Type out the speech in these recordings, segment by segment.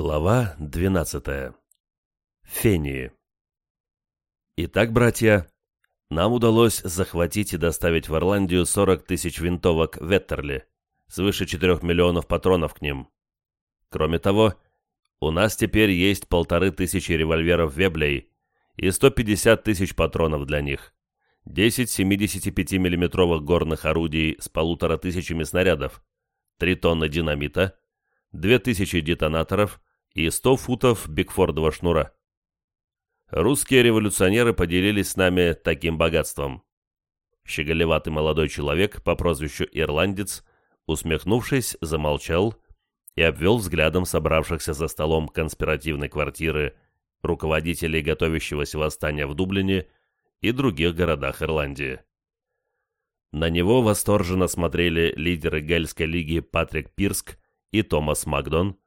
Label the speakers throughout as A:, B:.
A: Глава 12. Фении. Итак, братья, нам удалось захватить и доставить в Ирландию 40 тысяч винтовок Веттерли, свыше 4 миллионов патронов к ним. Кроме того, у нас теперь есть полторы тысячи револьверов Веблей и 150 тысяч патронов для них, 10 75 миллиметровых горных орудий с полутора тысячами снарядов, 3 тонны динамита, 2000 детонаторов и 100 футов бигфордового шнура. Русские революционеры поделились с нами таким богатством. Щеголеватый молодой человек по прозвищу Ирландец, усмехнувшись, замолчал и обвел взглядом собравшихся за столом конспиративной квартиры руководителей готовящегося восстания в Дублине и других городах Ирландии. На него восторженно смотрели лидеры Гельской лиги Патрик Пирск и Томас Макдон,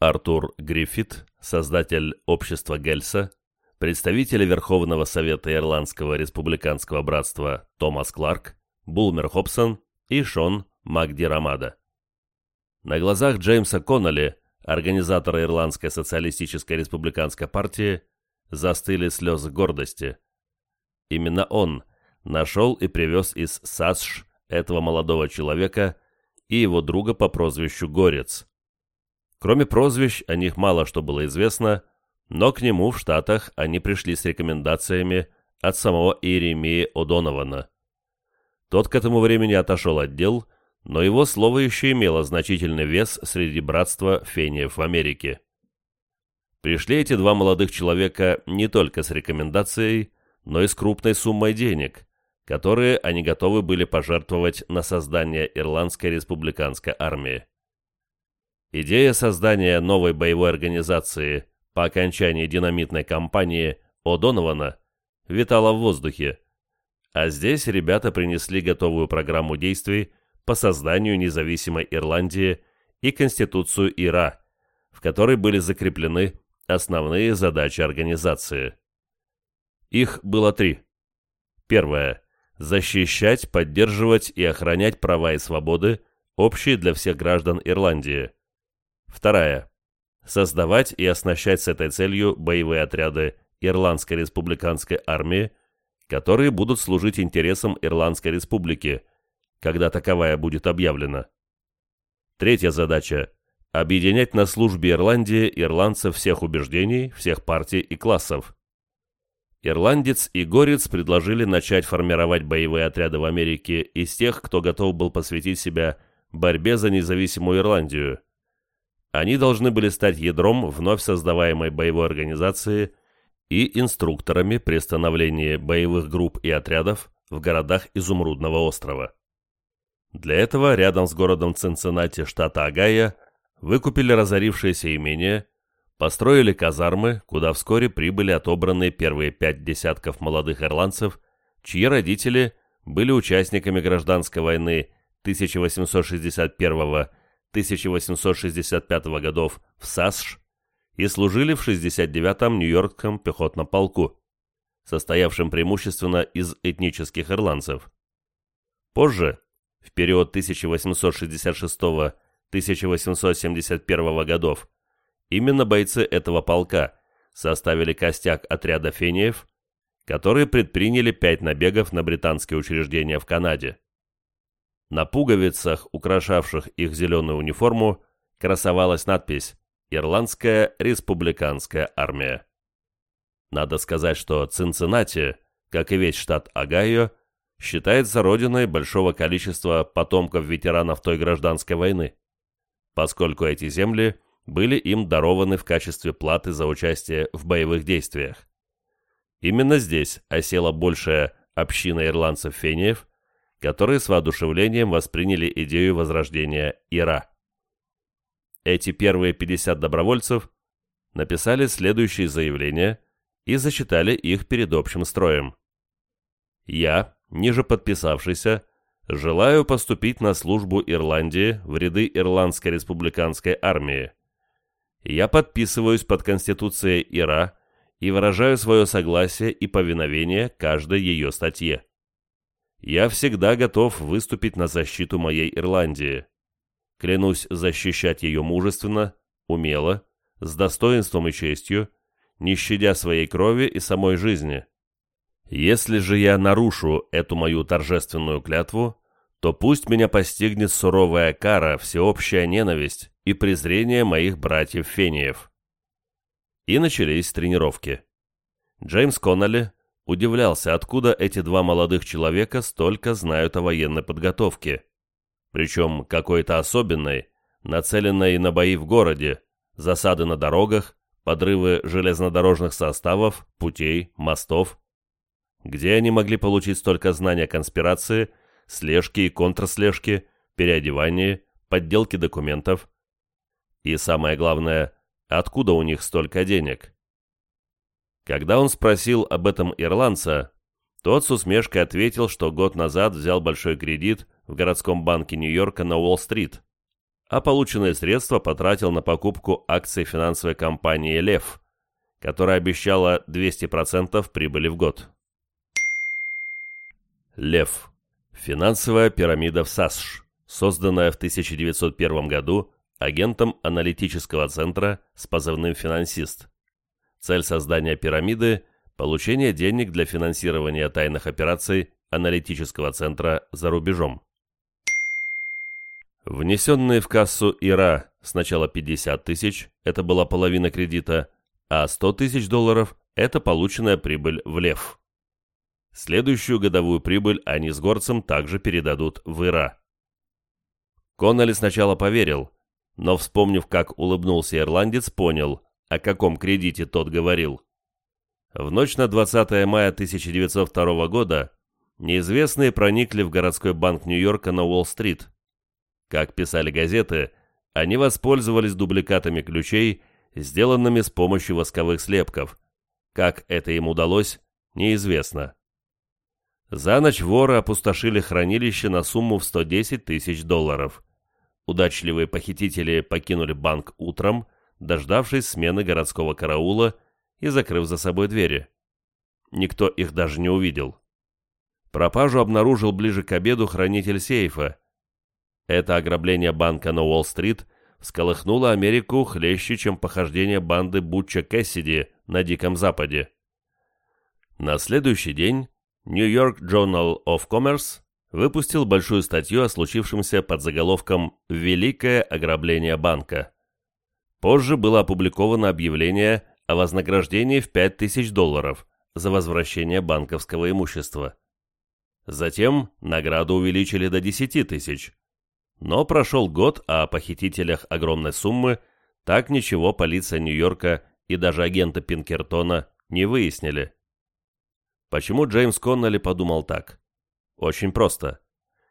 A: Артур Гриффит, создатель общества Гельса, представители Верховного Совета Ирландского Республиканского Братства Томас Кларк, Булмер Хобсон и Шон Макди Рамада. На глазах Джеймса Конноли, организатора Ирландской социалистической республиканской партии, застыли слезы гордости. Именно он нашел и привез из САСШ этого молодого человека – и его друга по прозвищу Горец. Кроме прозвищ, о них мало что было известно, но к нему в Штатах они пришли с рекомендациями от самого Иеремии О'Донована. Тот к этому времени отошел от дел, но его слово еще имело значительный вес среди братства фениев в Америке. Пришли эти два молодых человека не только с рекомендацией, но и с крупной суммой денег, которые они готовы были пожертвовать на создание Ирландской республиканской армии. Идея создания новой боевой организации по окончании динамитной кампании О'Донована витала в воздухе, а здесь ребята принесли готовую программу действий по созданию независимой Ирландии и Конституцию ИРА, в которой были закреплены основные задачи организации. Их было три. Первое защищать, поддерживать и охранять права и свободы, общие для всех граждан Ирландии. Вторая. Создавать и оснащать с этой целью боевые отряды Ирландской республиканской армии, которые будут служить интересам Ирландской республики, когда таковая будет объявлена. Третья задача – объединять на службе Ирландии ирландцев всех убеждений, всех партий и классов. Ирландец и Горец предложили начать формировать боевые отряды в Америке из тех, кто готов был посвятить себя борьбе за независимую Ирландию. Они должны были стать ядром вновь создаваемой боевой организации и инструкторами при становлении боевых групп и отрядов в городах Изумрудного острова. Для этого рядом с городом Цинциннати штата Огайо выкупили разорившееся имение построили казармы, куда вскоре прибыли отобранные первые пять десятков молодых ирландцев, чьи родители были участниками гражданской войны 1861-1865 годов в САСШ и служили в 69-м Нью-Йоркском пехотном полку, состоявшем преимущественно из этнических ирландцев. Позже, в период 1866-1871 годов, Именно бойцы этого полка составили костяк отряда фениев, которые предприняли пять набегов на британские учреждения в Канаде. На пуговицах, украшавших их зеленую униформу, красовалась надпись «Ирландская республиканская армия». Надо сказать, что Цинциннати, как и весь штат Огайо, считается родиной большого количества потомков ветеранов той гражданской войны, поскольку эти земли – были им дарованы в качестве платы за участие в боевых действиях. Именно здесь осела большая община ирландцев-фениев, которые с воодушевлением восприняли идею возрождения Ира. Эти первые 50 добровольцев написали следующие заявления и зачитали их перед общим строем. «Я, ниже подписавшийся, желаю поступить на службу Ирландии в ряды Ирландской республиканской армии я подписываюсь под Конституцией ИРА и выражаю свое согласие и повиновение каждой ее статье. Я всегда готов выступить на защиту моей Ирландии. Клянусь защищать ее мужественно, умело, с достоинством и честью, не щадя своей крови и самой жизни. Если же я нарушу эту мою торжественную клятву, то пусть меня постигнет суровая кара, всеобщая ненависть и презрение моих братьев-фениев. И начались тренировки. Джеймс Коннелли удивлялся, откуда эти два молодых человека столько знают о военной подготовке, причем какой-то особенной, нацеленной на бои в городе, засады на дорогах, подрывы железнодорожных составов, путей, мостов. Где они могли получить столько знаний о конспирации, слежке и контрслежке, переодевании, подделке документов? И самое главное, откуда у них столько денег? Когда он спросил об этом ирландца, тот с усмешкой ответил, что год назад взял большой кредит в городском банке Нью-Йорка на Уолл-стрит, а полученные средства потратил на покупку акций финансовой компании «Лев», которая обещала 200% прибыли в год. «Лев» – финансовая пирамида в САСШ, созданная в 1901 году агентом аналитического центра с позывным «Финансист». Цель создания пирамиды – получение денег для финансирования тайных операций аналитического центра за рубежом. Внесенные в кассу ИРА сначала 50 тысяч, это была половина кредита, а 100 тысяч долларов – это полученная прибыль в ЛЕВ. Следующую годовую прибыль они с горцем также передадут в ИРА. Конноли сначала поверил, но, вспомнив, как улыбнулся ирландец, понял, о каком кредите тот говорил. В ночь на 20 мая 1902 года неизвестные проникли в городской банк Нью-Йорка на Уолл-стрит. Как писали газеты, они воспользовались дубликатами ключей, сделанными с помощью восковых слепков. Как это им удалось, неизвестно. За ночь воры опустошили хранилище на сумму в 110 тысяч долларов. Удачливые похитители покинули банк утром, дождавшись смены городского караула и закрыв за собой двери. Никто их даже не увидел. Пропажу обнаружил ближе к обеду хранитель сейфа. Это ограбление банка на Уолл-стрит всколыхнуло Америку хлеще, чем похождение банды Бутча Кэссиди на Диком Западе. На следующий день New York Journal of Commerce выпустил большую статью о случившемся под заголовком «Великое ограбление банка». Позже было опубликовано объявление о вознаграждении в 5000 долларов за возвращение банковского имущества. Затем награду увеличили до 10 тысяч. Но прошел год, а о похитителях огромной суммы так ничего полиция Нью-Йорка и даже агенты Пинкертона не выяснили. Почему Джеймс Конноли подумал так? Очень просто.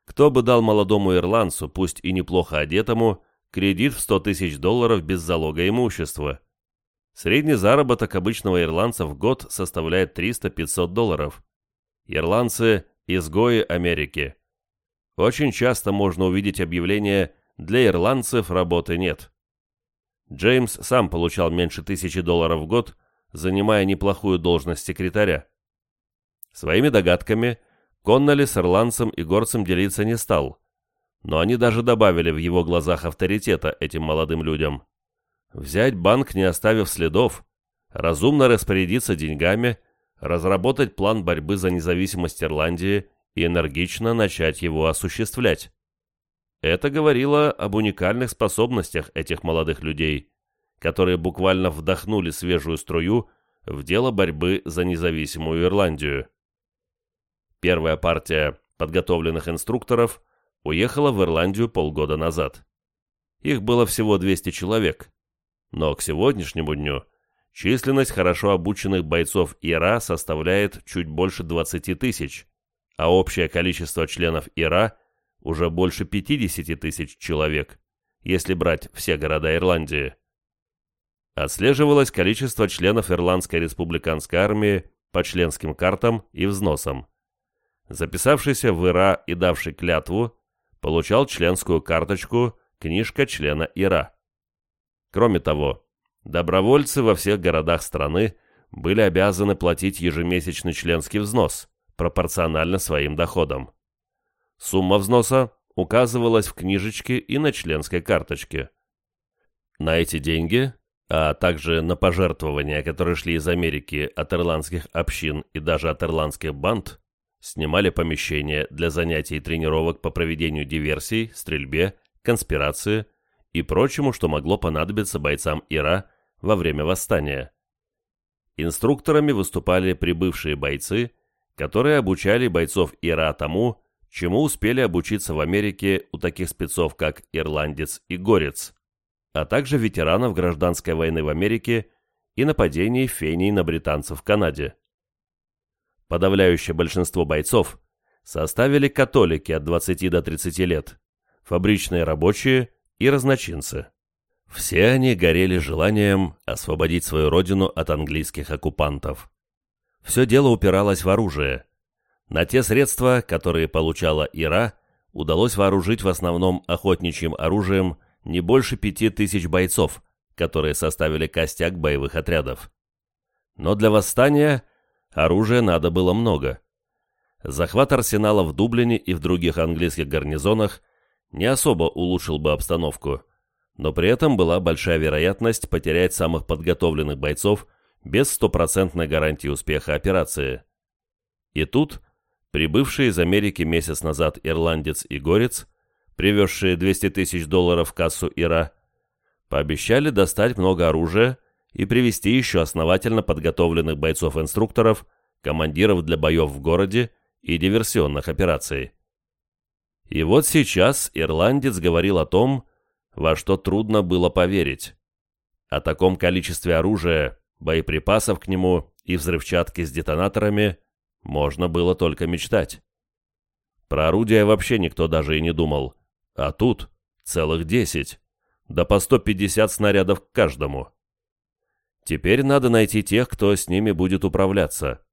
A: Кто бы дал молодому ирландцу, пусть и неплохо одетому, кредит в 100 тысяч долларов без залога имущества. Средний заработок обычного ирландца в год составляет 300-500 долларов. Ирландцы – изгои Америки. Очень часто можно увидеть объявление «Для ирландцев работы нет». Джеймс сам получал меньше тысячи долларов в год, занимая неплохую должность секретаря. Своими догадками Конноли с ирландцем и горцем делиться не стал – но они даже добавили в его глазах авторитета этим молодым людям. Взять банк, не оставив следов, разумно распорядиться деньгами, разработать план борьбы за независимость Ирландии и энергично начать его осуществлять. Это говорило об уникальных способностях этих молодых людей, которые буквально вдохнули свежую струю в дело борьбы за независимую Ирландию. Первая партия подготовленных инструкторов уехала в Ирландию полгода назад. Их было всего 200 человек. Но к сегодняшнему дню численность хорошо обученных бойцов ИРА составляет чуть больше 20 тысяч, а общее количество членов ИРА уже больше 50 тысяч человек, если брать все города Ирландии. Отслеживалось количество членов Ирландской республиканской армии по членским картам и взносам. Записавшийся в ИРА и давший клятву получал членскую карточку «Книжка члена ИРА». Кроме того, добровольцы во всех городах страны были обязаны платить ежемесячный членский взнос, пропорционально своим доходам. Сумма взноса указывалась в книжечке и на членской карточке. На эти деньги а также на пожертвования, которые шли из Америки от ирландских общин и даже от ирландских банд, снимали помещения для занятий и тренировок по проведению диверсий, стрельбе, конспирации и прочему, что могло понадобиться бойцам Ира во время восстания. Инструкторами выступали прибывшие бойцы, которые обучали бойцов Ира тому, чему успели обучиться в Америке у таких спецов, как Ирландец и Горец, а также ветеранов гражданской войны в Америке и нападений фений на британцев в Канаде. Подавляющее большинство бойцов составили католики от 20 до 30 лет, фабричные рабочие и разночинцы. Все они горели желанием освободить свою родину от английских оккупантов. Все дело упиралось в оружие. На те средства, которые получала Ира, удалось вооружить в основном охотничьим оружием не больше пяти тысяч бойцов, которые составили костяк боевых отрядов. Но для восстания Оружия надо было много. Захват арсенала в Дублине и в других английских гарнизонах не особо улучшил бы обстановку, но при этом была большая вероятность потерять самых подготовленных бойцов без стопроцентной гарантии успеха операции. И тут прибывшие из Америки месяц назад ирландец и горец, привезшие 200 тысяч долларов в кассу Ира, пообещали достать много оружия и привести еще основательно подготовленных бойцов-инструкторов, командиров для боев в городе и диверсионных операций. И вот сейчас ирландец говорил о том, во что трудно было поверить. О таком количестве оружия, боеприпасов к нему и взрывчатки с детонаторами можно было только мечтать. Про орудия вообще никто даже и не думал. А тут целых десять, да по 150 снарядов к каждому. Теперь надо найти тех, кто с ними будет управляться.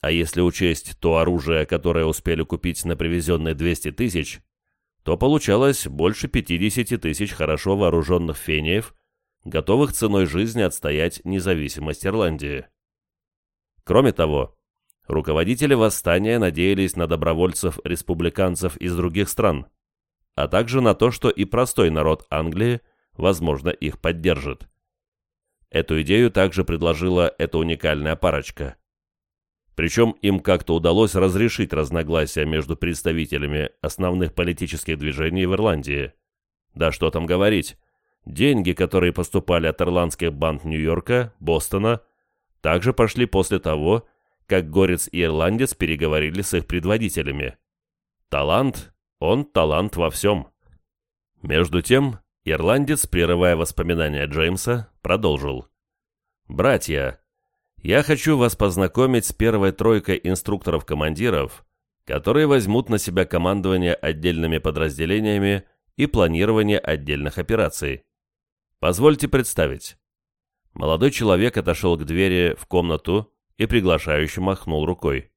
A: А если учесть то оружие, которое успели купить на привезенные 200 тысяч, то получалось больше 50 тысяч хорошо вооруженных фениев, готовых ценой жизни отстоять независимость Ирландии. Кроме того, руководители восстания надеялись на добровольцев-республиканцев из других стран, а также на то, что и простой народ Англии, возможно, их поддержит. Эту идею также предложила эта уникальная парочка. Причем им как-то удалось разрешить разногласия между представителями основных политических движений в Ирландии. Да что там говорить, деньги, которые поступали от ирландских банд Нью-Йорка, Бостона, также пошли после того, как Горец и Ирландец переговорили с их предводителями. Талант, он талант во всем. Между тем, Ирландец, прерывая воспоминания Джеймса, продолжил. «Братья, я хочу вас познакомить с первой тройкой инструкторов-командиров, которые возьмут на себя командование отдельными подразделениями и планирование отдельных операций. Позвольте представить». Молодой человек отошел к двери в комнату и приглашающе махнул рукой.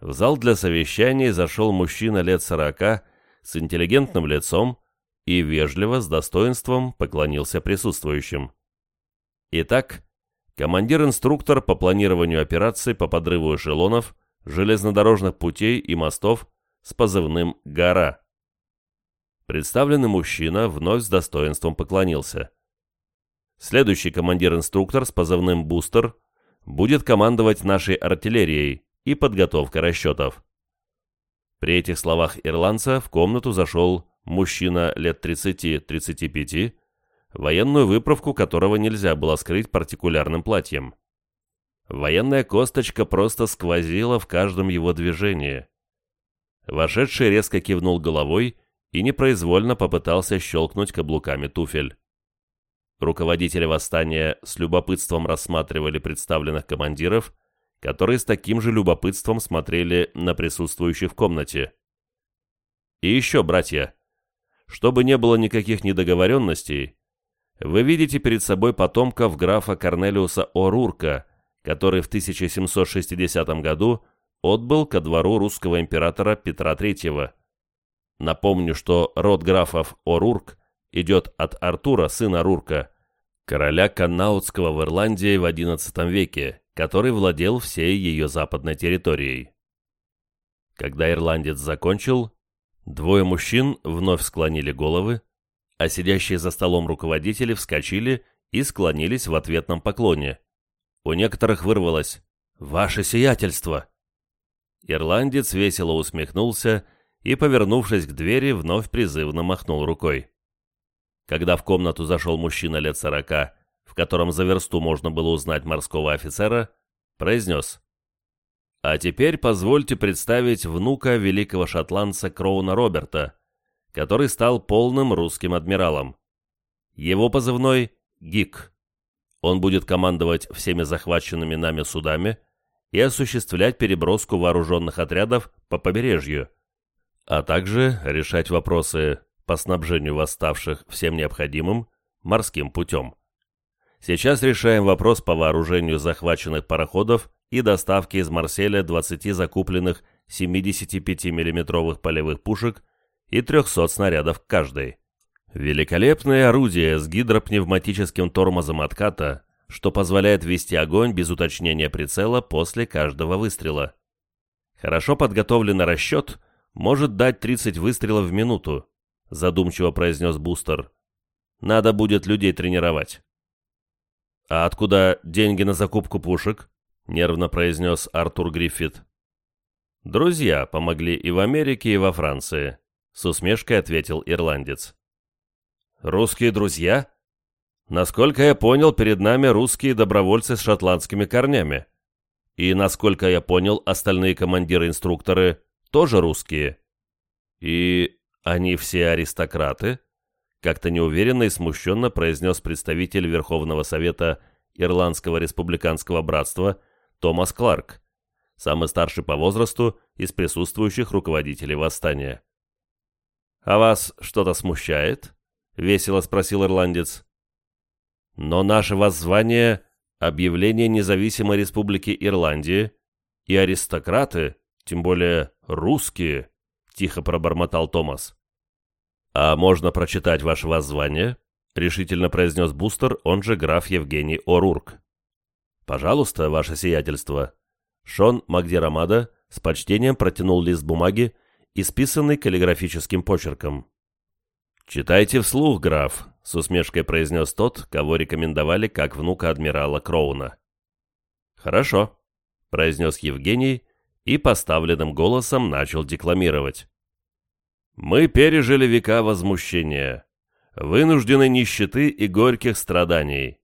A: В зал для совещаний зашел мужчина лет сорока с интеллигентным лицом, и вежливо, с достоинством поклонился присутствующим. Итак, командир-инструктор по планированию операций по подрыву эшелонов, железнодорожных путей и мостов с позывным «Гора». Представленный мужчина вновь с достоинством поклонился. Следующий командир-инструктор с позывным «Бустер» будет командовать нашей артиллерией и подготовкой расчетов. При этих словах ирландца в комнату зашел мужчина лет 30-35, военную выправку которого нельзя было скрыть партикулярным платьем. Военная косточка просто сквозила в каждом его движении. Вошедший резко кивнул головой и непроизвольно попытался щелкнуть каблуками туфель. Руководители восстания с любопытством рассматривали представленных командиров, которые с таким же любопытством смотрели на присутствующих в комнате. И еще, братья, чтобы не было никаких недоговоренностей, вы видите перед собой потомков графа Корнелиуса О'Рурка, который в 1760 году отбыл ко двору русского императора Петра III. Напомню, что род графов О'Рурк идет от Артура, сына Рурка, короля Каннаутского в Ирландии в XI веке, который владел всей ее западной территорией. Когда ирландец закончил, Двое мужчин вновь склонили головы, а сидящие за столом руководители вскочили и склонились в ответном поклоне. У некоторых вырвалось «Ваше сиятельство!». Ирландец весело усмехнулся и, повернувшись к двери, вновь призывно махнул рукой. Когда в комнату зашел мужчина лет сорока, в котором за версту можно было узнать морского офицера, произнес «А теперь позвольте представить внука великого шотландца Кроуна Роберта, который стал полным русским адмиралом. Его позывной — ГИК. Он будет командовать всеми захваченными нами судами и осуществлять переброску вооруженных отрядов по побережью, а также решать вопросы по снабжению восставших всем необходимым морским путем. Сейчас решаем вопрос по вооружению захваченных пароходов и доставке из Марселя 20 закупленных 75 миллиметровых полевых пушек и 300 снарядов каждой. Великолепное орудие с гидропневматическим тормозом отката, что позволяет вести огонь без уточнения прицела после каждого выстрела. Хорошо подготовленный расчет может дать 30 выстрелов в минуту, задумчиво произнес Бустер. Надо будет людей тренировать. А откуда деньги на закупку пушек? Нервно произнес Артур Гриффит. Друзья помогли и в Америке, и во Франции, с усмешкой ответил ирландец. Русские друзья? Насколько я понял, перед нами русские добровольцы с шотландскими корнями. И, насколько я понял, остальные командиры-инструкторы тоже русские. И они все аристократы? Как-то неуверенно и смущенно произнес представитель Верховного Совета Ирландского республиканского братства Томас Кларк, самый старший по возрасту из присутствующих руководителей восстания. «А вас что-то смущает?» — весело спросил ирландец. «Но наше воззвание — объявление независимой республики Ирландии, и аристократы, тем более русские, — тихо пробормотал Томас. «А можно прочитать ваше воззвание?» — решительно произнес Бустер, он же граф Евгений Орурк. «Пожалуйста, ваше сиятельство». Шон Магдирамада с почтением протянул лист бумаги, исписанный каллиграфическим почерком. «Читайте вслух, граф», — с усмешкой произнес тот, кого рекомендовали как внука адмирала Кроуна. «Хорошо», — произнес Евгений и поставленным голосом начал декламировать. «Мы пережили века возмущения, вынуждены нищеты и горьких страданий.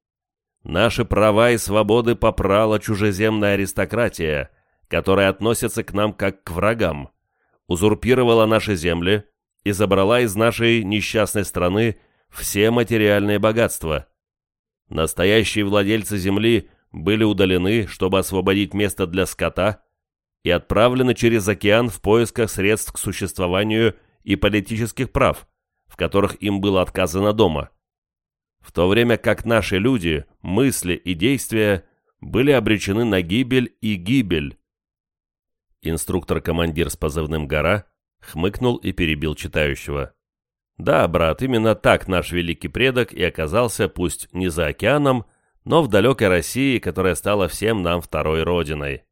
A: Наши права и свободы попрала чужеземная аристократия, которая относится к нам как к врагам, узурпировала наши земли и забрала из нашей несчастной страны все материальные богатства. Настоящие владельцы земли были удалены, чтобы освободить место для скота, и отправлены через океан в поисках средств к существованию и политических прав, в которых им было отказано дома. В то время как наши люди, мысли и действия были обречены на гибель и гибель. Инструктор-командир с позывным «Гора» хмыкнул и перебил читающего. «Да, брат, именно так наш великий предок и оказался, пусть не за океаном, но в далекой России, которая стала всем нам второй родиной».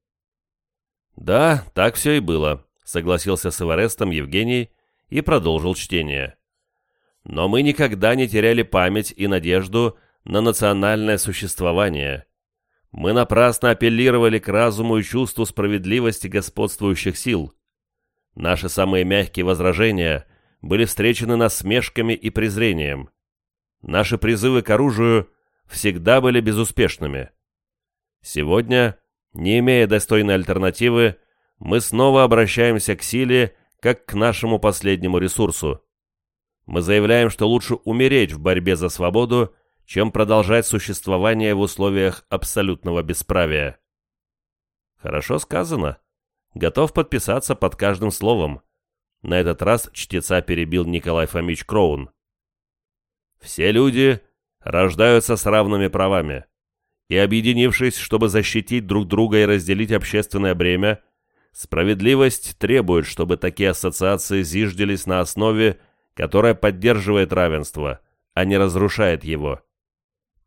A: «Да, так все и было», — согласился с Эварестом Евгений и продолжил чтение. «Но мы никогда не теряли память и надежду на национальное существование. Мы напрасно апеллировали к разуму и чувству справедливости господствующих сил. Наши самые мягкие возражения были встречены насмешками и презрением. Наши призывы к оружию всегда были безуспешными. Сегодня не имея достойной альтернативы, мы снова обращаемся к силе, как к нашему последнему ресурсу. Мы заявляем, что лучше умереть в борьбе за свободу, чем продолжать существование в условиях абсолютного бесправия. Хорошо сказано. Готов подписаться под каждым словом. На этот раз чтеца перебил Николай Фомич Кроун. Все люди рождаются с равными правами и объединившись, чтобы защитить друг друга и разделить общественное бремя, справедливость требует, чтобы такие ассоциации зиждились на основе, которая поддерживает равенство, а не разрушает его.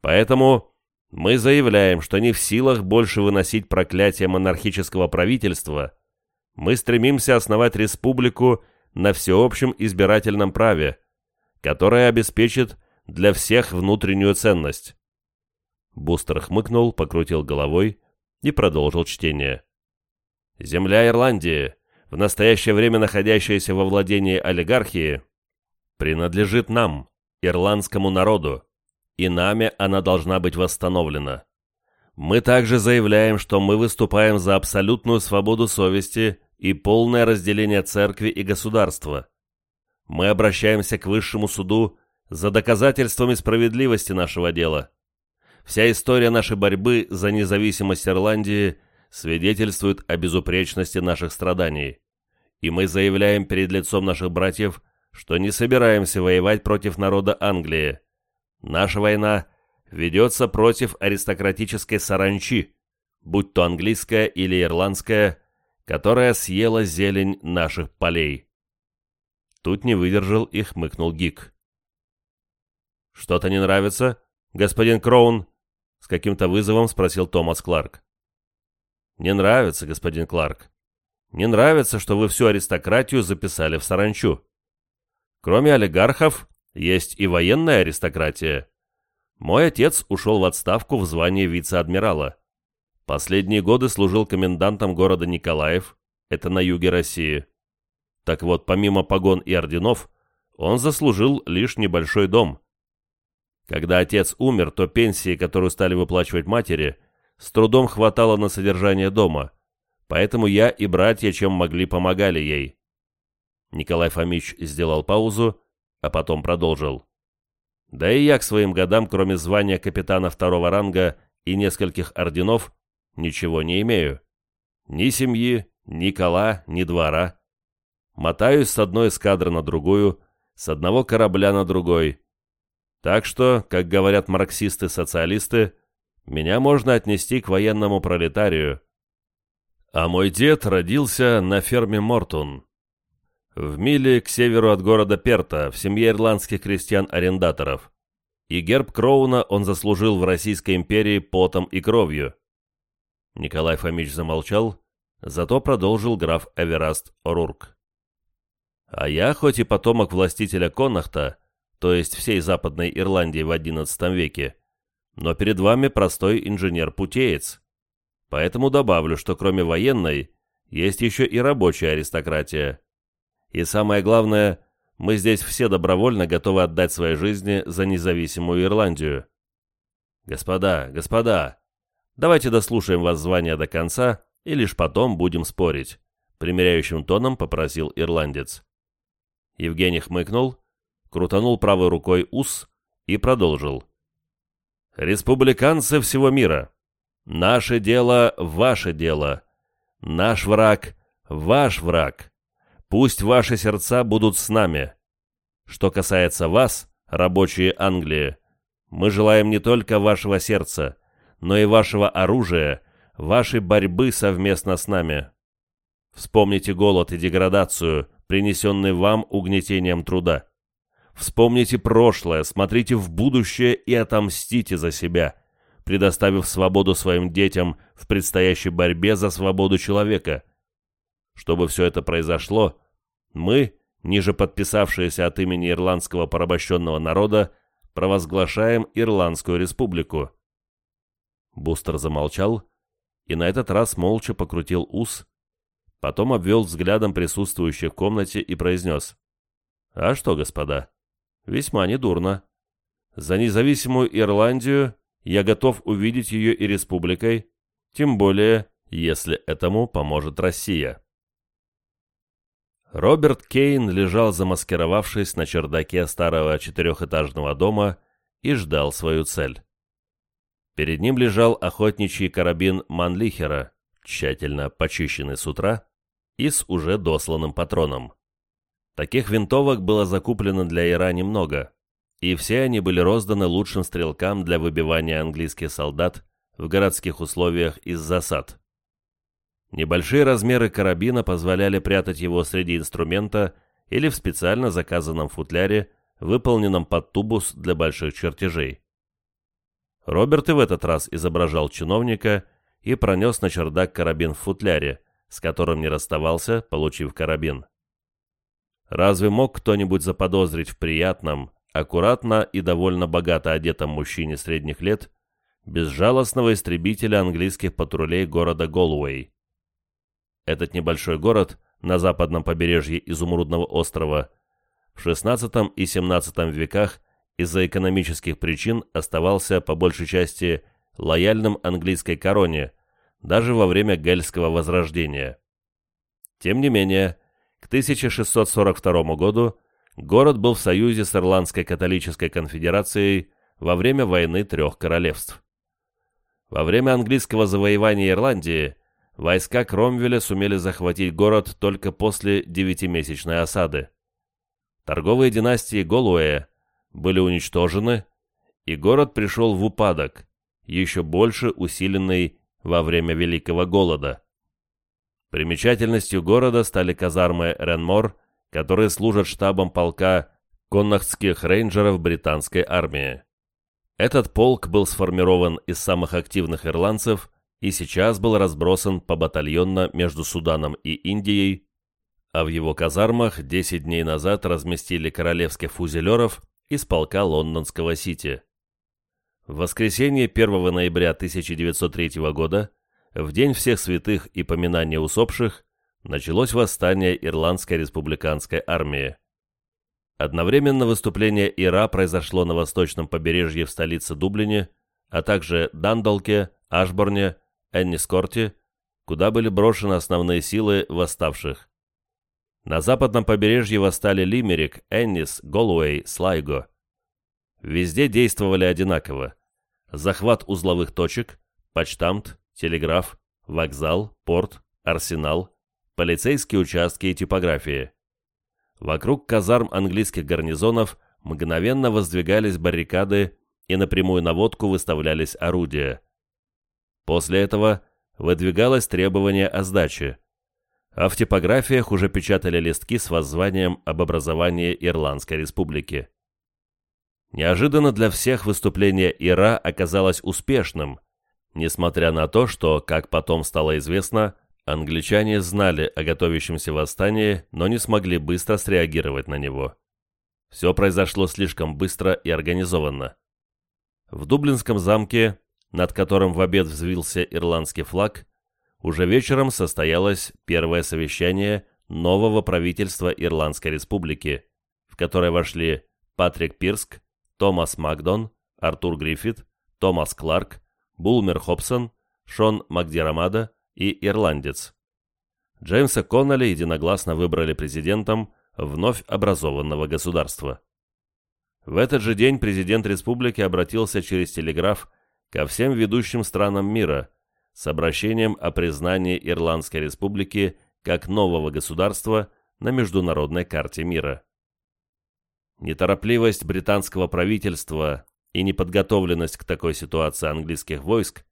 A: Поэтому мы заявляем, что не в силах больше выносить проклятие монархического правительства, мы стремимся основать республику на всеобщем избирательном праве, которое обеспечит для всех внутреннюю ценность Бустер хмыкнул, покрутил головой и продолжил чтение. «Земля Ирландии, в настоящее время находящаяся во владении олигархии, принадлежит нам, ирландскому народу, и нами она должна быть восстановлена. Мы также заявляем, что мы выступаем за абсолютную свободу совести и полное разделение церкви и государства. Мы обращаемся к высшему суду за доказательствами справедливости нашего дела. Вся история нашей борьбы за независимость Ирландии свидетельствует о безупречности наших страданий. И мы заявляем перед лицом наших братьев, что не собираемся воевать против народа Англии. Наша война ведется против аристократической саранчи, будь то английская или ирландская, которая съела зелень наших полей. Тут не выдержал и хмыкнул Гик. «Что-то не нравится, господин Кроун?» С каким-то вызовом спросил Томас Кларк. «Не нравится, господин Кларк. Не нравится, что вы всю аристократию записали в саранчу. Кроме олигархов, есть и военная аристократия. Мой отец ушел в отставку в звании вице-адмирала. Последние годы служил комендантом города Николаев, это на юге России. Так вот, помимо погон и орденов, он заслужил лишь небольшой дом. Когда отец умер, то пенсии, которую стали выплачивать матери, с трудом хватало на содержание дома, поэтому я и братья, чем могли, помогали ей. Николай Фомич сделал паузу, а потом продолжил. Да и я к своим годам, кроме звания капитана второго ранга и нескольких орденов, ничего не имею. Ни семьи, ни кола, ни двора. Мотаюсь с одной эскадры на другую, с одного корабля на другой. Так что, как говорят марксисты-социалисты, меня можно отнести к военному пролетарию. А мой дед родился на ферме Мортун, в миле к северу от города Перта, в семье ирландских крестьян-арендаторов. И герб Кроуна он заслужил в Российской империи потом и кровью. Николай Фомич замолчал, зато продолжил граф Эвераст Орурк. А я, хоть и потомок властителя Конахта, то есть всей Западной Ирландии в XI веке, но перед вами простой инженер-путеец. Поэтому добавлю, что кроме военной, есть еще и рабочая аристократия. И самое главное, мы здесь все добровольно готовы отдать свои жизни за независимую Ирландию. Господа, господа, давайте дослушаем вас звание до конца и лишь потом будем спорить, примиряющим тоном попросил ирландец. Евгений хмыкнул, крутанул правой рукой ус и продолжил. «Республиканцы всего мира, наше дело – ваше дело, наш враг – ваш враг. Пусть ваши сердца будут с нами. Что касается вас, рабочие Англии, мы желаем не только вашего сердца, но и вашего оружия, вашей борьбы совместно с нами. Вспомните голод и деградацию, принесенный вам угнетением труда. Вспомните прошлое, смотрите в будущее и отомстите за себя, предоставив свободу своим детям в предстоящей борьбе за свободу человека. Чтобы все это произошло, мы, ниже подписавшиеся от имени ирландского порабощенного народа, провозглашаем Ирландскую республику. Бустер замолчал и на этот раз молча покрутил ус, Потом обвел взглядом присутствующих в комнате и произнес. «А что, господа? Весьма недурно. За независимую Ирландию я готов увидеть ее и республикой, тем более, если этому поможет Россия». Роберт Кейн лежал замаскировавшись на чердаке старого четырехэтажного дома и ждал свою цель. Перед ним лежал охотничий карабин Манлихера, тщательно почищенный с утра, и с уже досланным патроном. Таких винтовок было закуплено для Ира немного, и все они были розданы лучшим стрелкам для выбивания английских солдат в городских условиях из засад. Небольшие размеры карабина позволяли прятать его среди инструмента или в специально заказанном футляре, выполненном под тубус для больших чертежей. Роберт и в этот раз изображал чиновника и пронес на чердак карабин в футляре, с которым не расставался, получив карабин. Разве мог кто-нибудь заподозрить в приятном, аккуратно и довольно богато одетом мужчине средних лет безжалостного истребителя английских патрулей города Голуэй. Этот небольшой город на западном побережье Изумрудного острова в XVI и XVII веках из-за экономических причин оставался по большей части лояльным английской короне, даже во время Гельского возрождения. Тем не менее, к 1642 году город был в союзе с Ирландской католической конфедерацией во время войны трех королевств. Во время английского завоевания Ирландии войска Кромвеля сумели захватить город только после девятимесячной осады. Торговые династии Голуэя были уничтожены, и город пришел в упадок, еще больше усиленный во время Великого Голода. Примечательностью города стали казармы Ренмор, которые служат штабом полка коннахтских рейнджеров британской армии. Этот полк был сформирован из самых активных ирландцев и сейчас был разбросан по батальонно между Суданом и Индией, а в его казармах 10 дней назад разместили королевских фузелеров из полка лондонского Сити. В воскресенье 1 ноября 1903 года в День всех святых и поминания усопших началось восстание Ирландской республиканской армии. Одновременно выступление Ира произошло на восточном побережье в столице Дублине, а также Дандолке, Ашборне, Эннискорте, куда были брошены основные силы восставших. На западном побережье восстали Лимерик, Эннис, Голуэй, Слайго. Везде действовали одинаково. Захват узловых точек, почтамт, телеграф, вокзал, порт, арсенал, полицейские участки и типографии. Вокруг казарм английских гарнизонов мгновенно воздвигались баррикады и на прямую наводку выставлялись орудия. После этого выдвигалось требование о сдаче, а в типографиях уже печатали листки с воззванием об образовании Ирландской республики. Неожиданно для всех выступление Ира оказалось успешным, несмотря на то, что, как потом стало известно, англичане знали о готовящемся восстании, но не смогли быстро среагировать на него. Все произошло слишком быстро и организованно. В Дублинском замке, над которым в обед взвился ирландский флаг, уже вечером состоялось первое совещание нового правительства Ирландской республики, в которое вошли Патрик Пирск, Томас Макдон, Артур Гриффит, Томас Кларк, Булмер Хобсон, Шон Макдирамада и ирландец. Джеймса Конноли единогласно выбрали президентом вновь образованного государства. В этот же день президент республики обратился через телеграф ко всем ведущим странам мира с обращением о признании Ирландской республики как нового государства на международной карте мира. Неторопливость британского правительства и неподготовленность к такой ситуации английских войск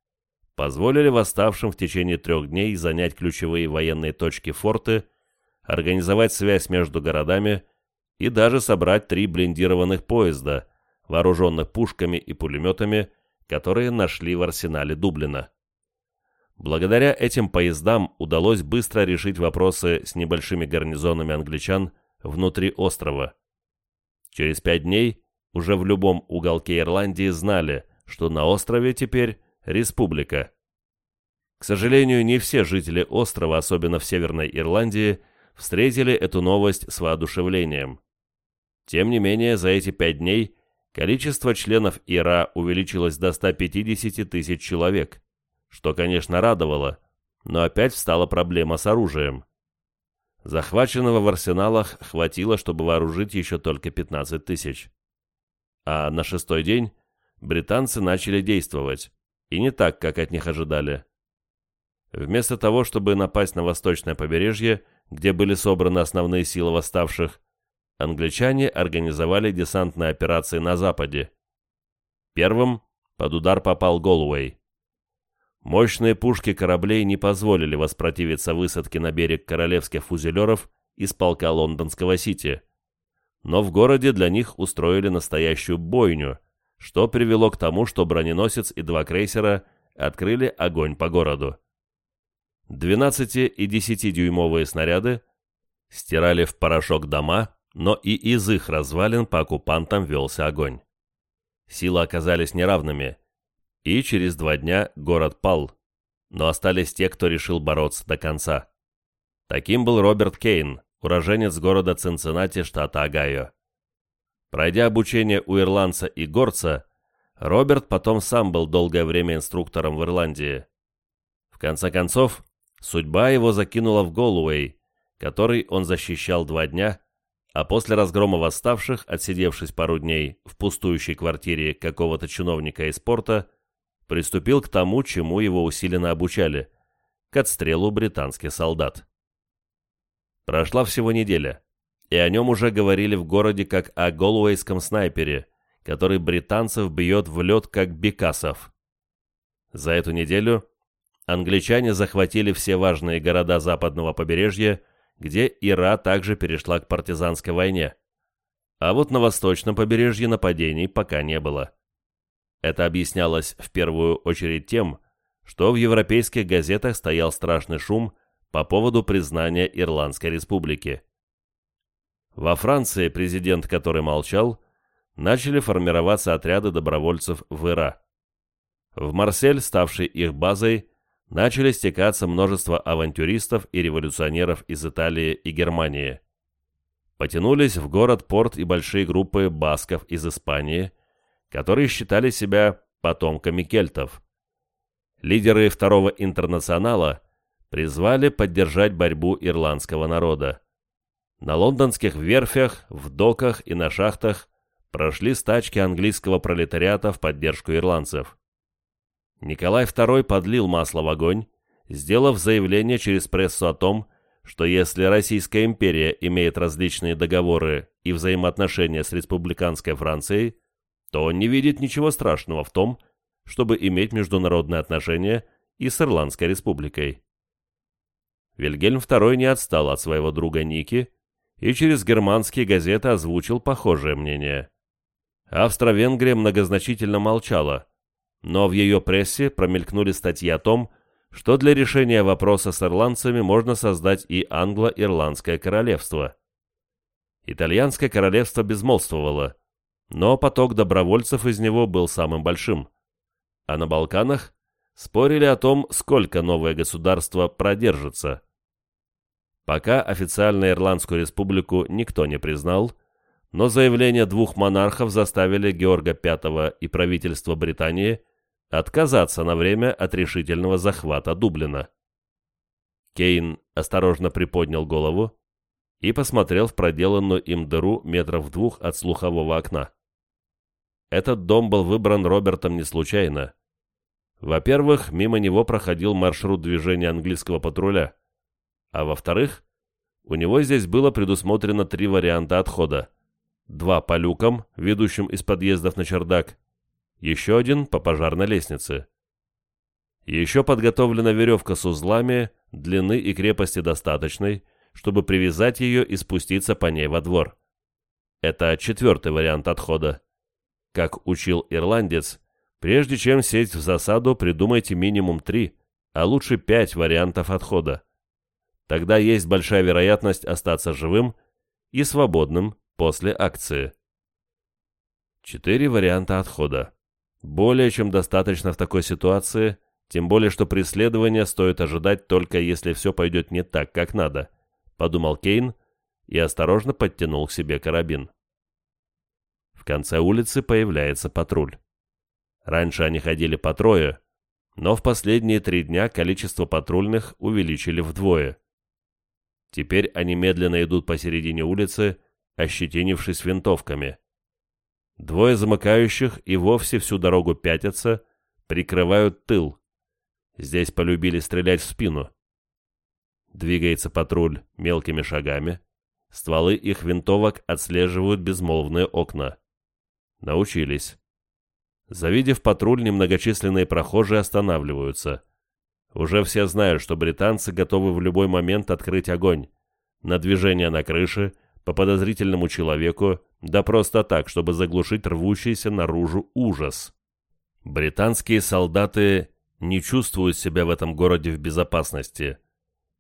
A: позволили восставшим в течение трех дней занять ключевые военные точки форты, организовать связь между городами и даже собрать три блиндированных поезда, вооруженных пушками и пулеметами, которые нашли в арсенале Дублина. Благодаря этим поездам удалось быстро решить вопросы с небольшими гарнизонами англичан внутри острова. Через пять дней уже в любом уголке Ирландии знали, что на острове теперь республика. К сожалению, не все жители острова, особенно в Северной Ирландии, встретили эту новость с воодушевлением. Тем не менее, за эти пять дней количество членов ИРА увеличилось до 150 тысяч человек, что, конечно, радовало, но опять встала проблема с оружием. Захваченного в арсеналах хватило, чтобы вооружить еще только 15 тысяч. А на шестой день британцы начали действовать, и не так, как от них ожидали. Вместо того, чтобы напасть на восточное побережье, где были собраны основные силы восставших, англичане организовали десантные операции на западе. Первым под удар попал Голуэй. Мощные пушки кораблей не позволили воспротивиться высадке на берег королевских фузелеров из полка лондонского Сити – но в городе для них устроили настоящую бойню, что привело к тому, что броненосец и два крейсера открыли огонь по городу. 12 и 10-дюймовые снаряды стирали в порошок дома, но и из их развалин по оккупантам велся огонь. Силы оказались неравными, и через два дня город пал, но остались те, кто решил бороться до конца. Таким был Роберт Кейн, уроженец города Цинциннати, штата Огайо. Пройдя обучение у ирландца и горца, Роберт потом сам был долгое время инструктором в Ирландии. В конце концов, судьба его закинула в Голуэй, который он защищал два дня, а после разгрома восставших, отсидевшись пару дней в пустующей квартире какого-то чиновника из порта, приступил к тому, чему его усиленно обучали – к отстрелу британских солдат. Прошла всего неделя, и о нем уже говорили в городе как о голуэйском снайпере, который британцев бьет в лед как бекасов. За эту неделю англичане захватили все важные города западного побережья, где Ира также перешла к партизанской войне. А вот на восточном побережье нападений пока не было. Это объяснялось в первую очередь тем, что в европейских газетах стоял страшный шум по поводу признания Ирландской республики. Во Франции президент, который молчал, начали формироваться отряды добровольцев в Ира. В Марсель, ставший их базой, начали стекаться множество авантюристов и революционеров из Италии и Германии. Потянулись в город-порт и большие группы басков из Испании, которые считали себя потомками кельтов. Лидеры Второго интернационала призвали поддержать борьбу ирландского народа. На лондонских верфях, в доках и на шахтах прошли стачки английского пролетариата в поддержку ирландцев. Николай II подлил масло в огонь, сделав заявление через прессу о том, что если Российская империя имеет различные договоры и взаимоотношения с республиканской Францией, то он не видит ничего страшного в том, чтобы иметь международные отношения и с Ирландской республикой. Вильгельм II не отстал от своего друга Ники и через германские газеты озвучил похожее мнение. Австро-Венгрия многозначительно молчала, но в ее прессе промелькнули статьи о том, что для решения вопроса с ирландцами можно создать и англо-ирландское королевство. Итальянское королевство безмолвствовало, но поток добровольцев из него был самым большим. А на Балканах спорили о том, сколько новое государство продержится. Пока официально Ирландскую республику никто не признал, но заявления двух монархов заставили Георга V и правительство Британии отказаться на время от решительного захвата Дублина. Кейн осторожно приподнял голову и посмотрел в проделанную им дыру метров двух от слухового окна. Этот дом был выбран Робертом не случайно. Во-первых, мимо него проходил маршрут движения английского патруля, а во-вторых, у него здесь было предусмотрено три варианта отхода. Два по люкам, ведущим из подъездов на чердак, еще один по пожарной лестнице. Еще подготовлена веревка с узлами, длины и крепости достаточной, чтобы привязать ее и спуститься по ней во двор. Это четвертый вариант отхода. Как учил ирландец, прежде чем сесть в засаду, придумайте минимум три, а лучше пять вариантов отхода. Тогда есть большая вероятность остаться живым и свободным после акции. Четыре варианта отхода. Более чем достаточно в такой ситуации, тем более что преследование стоит ожидать только если все пойдет не так, как надо, подумал Кейн и осторожно подтянул к себе карабин. В конце улицы появляется патруль. Раньше они ходили по трое, но в последние три дня количество патрульных увеличили вдвое. Теперь они медленно идут посередине улицы, ощетинившись винтовками. Двое замыкающих и вовсе всю дорогу пятятся, прикрывают тыл. Здесь полюбили стрелять в спину. Двигается патруль мелкими шагами. Стволы их винтовок отслеживают безмолвные окна. Научились. Завидев патруль, немногочисленные прохожие останавливаются. Уже все знают, что британцы готовы в любой момент открыть огонь. На движение на крыше, по подозрительному человеку, да просто так, чтобы заглушить рвущийся наружу ужас. Британские солдаты не чувствуют себя в этом городе в безопасности.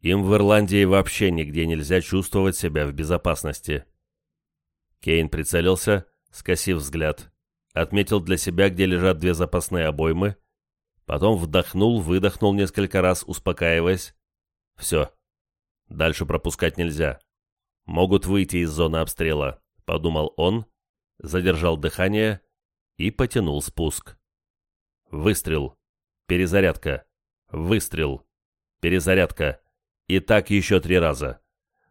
A: Им в Ирландии вообще нигде нельзя чувствовать себя в безопасности. Кейн прицелился, скосив взгляд, отметил для себя, где лежат две запасные обоймы, Потом вдохнул, выдохнул несколько раз, успокаиваясь. Все. Дальше пропускать нельзя. Могут выйти из зоны обстрела, подумал он, задержал дыхание и потянул спуск. Выстрел. Перезарядка. Выстрел. Перезарядка. И так еще три раза.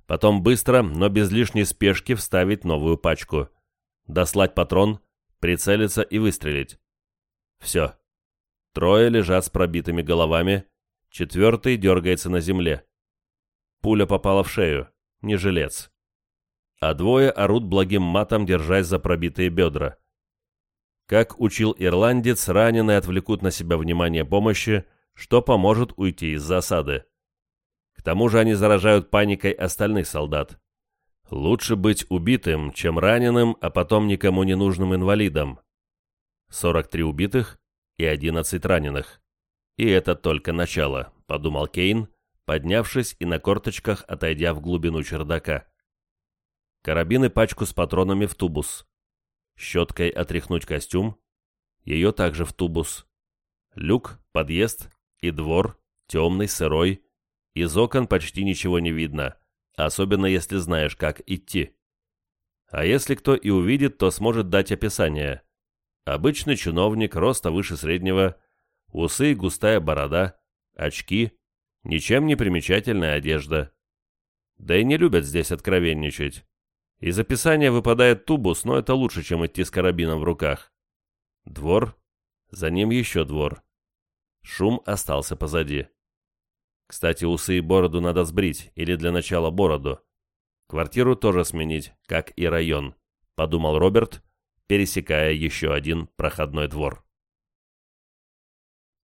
A: Потом быстро, но без лишней спешки вставить новую пачку. Дослать патрон, прицелиться и выстрелить. Все. Трое лежат с пробитыми головами, четвертый дергается на земле. Пуля попала в шею, не жилец. А двое орут благим матом, держась за пробитые бедра. Как учил ирландец, раненые отвлекут на себя внимание помощи, что поможет уйти из засады. К тому же они заражают паникой остальных солдат. Лучше быть убитым, чем раненым, а потом никому не нужным инвалидом. 43 убитых и 11 раненых. И это только начало, подумал Кейн, поднявшись и на корточках отойдя в глубину чердака. Карабин пачку с патронами в тубус. Щеткой отряхнуть костюм. Ее также в тубус. Люк, подъезд и двор, темный, сырой. Из окон почти ничего не видно, особенно если знаешь, как идти. А если кто и увидит, то сможет дать описание. Обычный чиновник, роста выше среднего, усы густая борода, очки, ничем не примечательная одежда. Да и не любят здесь откровенничать. Из описания выпадает тубус, но это лучше, чем идти с карабином в руках. Двор, за ним еще двор. Шум остался позади. Кстати, усы и бороду надо сбрить, или для начала бороду. Квартиру тоже сменить, как и район, подумал Роберт, пересекая еще один проходной двор.